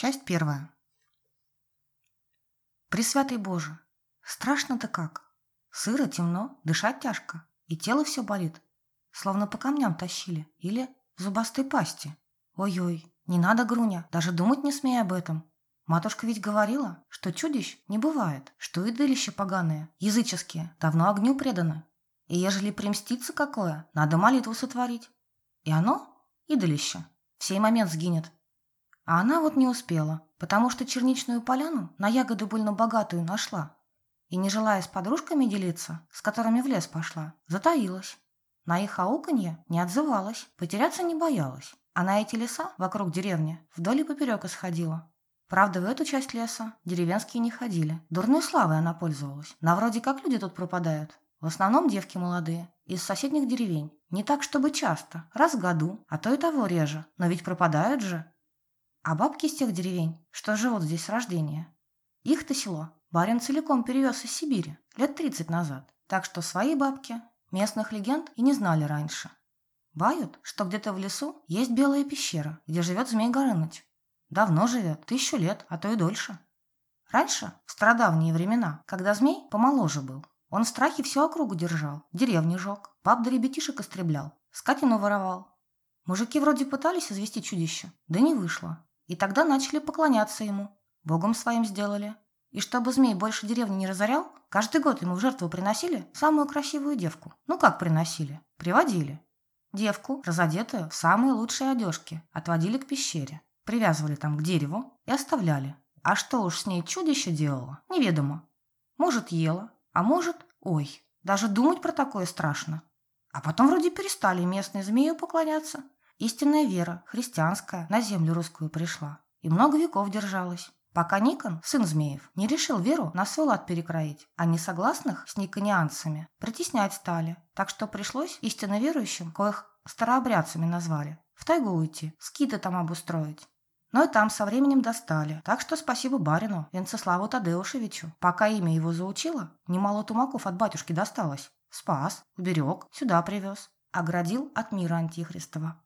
Часть первая. Пресвятый Боже, страшно-то как. Сыро, темно, дышать тяжко, и тело все болит, словно по камням тащили или в зубастой пасти. Ой-ой, не надо, Груня, даже думать не смей об этом. Матушка ведь говорила, что чудищ не бывает, что и дылища поганые, языческие, давно огню преданы. И ежели примститься какое, надо молитву сотворить. И оно, идолище, в сей момент сгинет. А она вот не успела, потому что черничную поляну на ягоду больно богатую нашла. И, не желая с подружками делиться, с которыми в лес пошла, затаилась. На их ауканье не отзывалась, потеряться не боялась. А на эти леса вокруг деревни вдоль и поперек исходила. Правда, в эту часть леса деревенские не ходили. Дурной славой она пользовалась. На вроде как люди тут пропадают. В основном девки молодые, из соседних деревень. Не так, чтобы часто, раз в году, а то и того реже. Но ведь пропадают же. А бабки из тех деревень, что живут здесь с рождения. Их-то село барин целиком перевез из Сибири лет 30 назад. Так что свои бабки местных легенд и не знали раньше. Бают, что где-то в лесу есть белая пещера, где живет Змей Горыныч. Давно живет, тысячу лет, а то и дольше. Раньше, в стародавние времена, когда змей помоложе был, он в страхе всю округу держал, деревни жег, баб да ребятишек истреблял, скотину воровал. Мужики вроде пытались извести чудище, да не вышло. И тогда начали поклоняться ему, богом своим сделали. И чтобы змей больше деревни не разорял, каждый год ему в жертву приносили самую красивую девку. Ну как приносили? Приводили. Девку, разодетую в самые лучшие одежки, отводили к пещере, привязывали там к дереву и оставляли. А что уж с ней чудище делало, неведомо. Может, ела, а может, ой, даже думать про такое страшно. А потом вроде перестали местные змею поклоняться. Истинная вера, христианская, на землю русскую пришла. И много веков держалась. Пока Никон, сын Змеев, не решил веру на свой лад перекроить, а несогласных с никонианцами притеснять стали. Так что пришлось истинно верующим, коих старообрядцами назвали, в тайгу уйти, скиты там обустроить. Но и там со временем достали. Так что спасибо барину, Венцеславу Тадеушевичу. Пока имя его заучило, немало тумаков от батюшки досталось. Спас, уберег, сюда привез. Оградил от мира антихристова.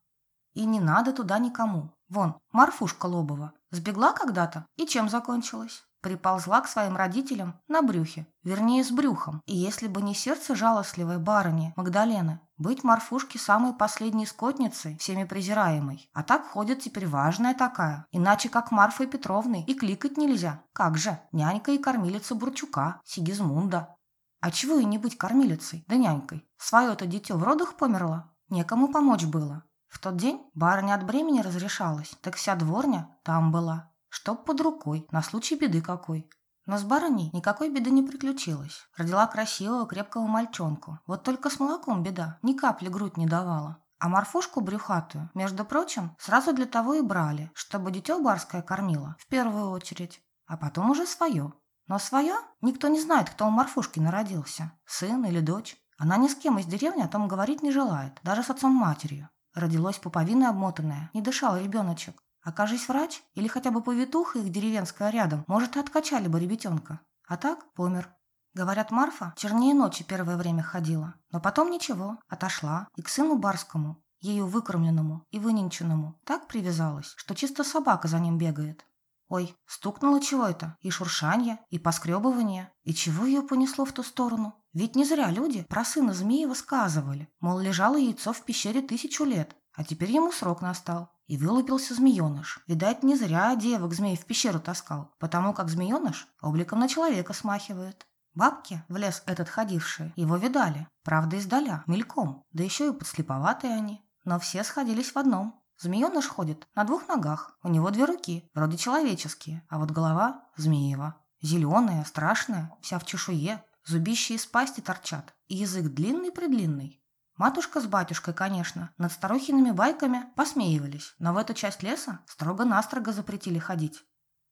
И не надо туда никому. Вон, Марфушка Лобова сбегла когда-то, и чем закончилась? Приползла к своим родителям на брюхе, вернее, с брюхом. И если бы не сердце жалостливой барыни Магдалены, быть Марфушке самой последней скотницей, всеми презираемой. А так ходит теперь важная такая. Иначе как Марфой Петровной и кликать нельзя. Как же, нянька и кормилица Бурчука, Сигизмунда. А чего и не быть кормилицей, да нянькой? Свое-то дитё в родах померло, некому помочь было. В тот день барыня от бремени разрешалась, так вся дворня там была, чтоб под рукой, на случай беды какой. Но с барыней никакой беды не приключилось. Родила красивого, крепкого мальчонку. Вот только с молоком беда, ни капли грудь не давала. А морфушку брюхатую, между прочим, сразу для того и брали, чтобы дитё барское кормило, в первую очередь, а потом уже свое. Но свое никто не знает, кто у морфушки народился, сын или дочь. Она ни с кем из деревни о том говорить не желает, даже с отцом-матерью. Родилось пуповиной обмотанное, не дышал ребеночек. Окажись врач или хотя бы повитуха их деревенская рядом, может, и откачали бы ребятенка. А так помер. Говорят, Марфа чернее ночи первое время ходила, но потом ничего, отошла и к сыну барскому, ею выкормленному и выненченному, так привязалась, что чисто собака за ним бегает. Ой, стукнуло чего это, и шуршанье, и поскребывание, и чего ее понесло в ту сторону? Ведь не зря люди про сына Змеева сказывали, мол, лежало яйцо в пещере тысячу лет, а теперь ему срок настал. И вылупился змееныш. Видать, не зря девок змей в пещеру таскал, потому как змееныш обликом на человека смахивает. Бабки, в лес этот ходившие, его видали. Правда, издаля, мельком, да еще и подслеповатые они. Но все сходились в одном. Змееныш ходит на двух ногах, у него две руки, вроде человеческие, а вот голова змеева. Зеленая, страшная, вся в чешуе, Зубища из пасти торчат, и язык длинный-предлинный. Матушка с батюшкой, конечно, над старухиными байками посмеивались, но в эту часть леса строго-настрого запретили ходить.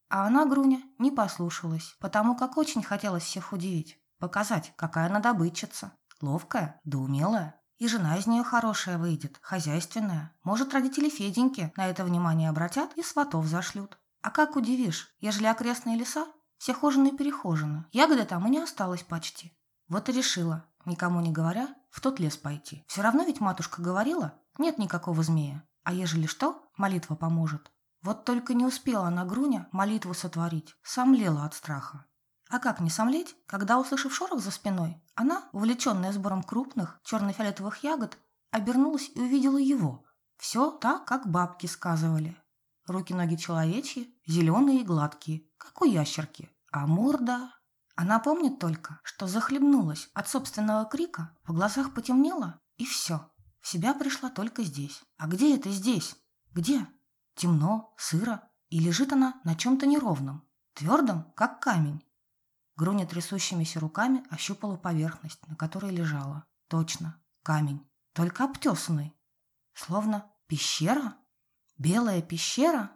А она, Груня, не послушалась, потому как очень хотелось всех удивить, показать, какая она добытчица, ловкая да умелая. И жена из нее хорошая выйдет, хозяйственная. Может, родители Феденьки на это внимание обратят и сватов зашлют. А как удивишь, ежели окрестные леса все хожены-перехожены. Ягоды там и не осталось почти. Вот и решила, никому не говоря, в тот лес пойти. Все равно ведь матушка говорила, нет никакого змея. А ежели что, молитва поможет. Вот только не успела она Груня молитву сотворить, сомлела от страха. А как не сомлеть, когда, услышав шорох за спиной, она, увлеченная сбором крупных черно-фиолетовых ягод, обернулась и увидела его. Все так, как бабки сказывали. Руки-ноги человечьи, зеленые и гладкие, как у ящерки. А морда... Она помнит только, что захлебнулась от собственного крика, в глазах потемнело, и все. В себя пришла только здесь. А где это здесь? Где? Темно, сыро, и лежит она на чем-то неровном, твердом, как камень. Груня трясущимися руками ощупала поверхность, на которой лежала. Точно, камень, только обтесанный. Словно пещера? Белая пещера?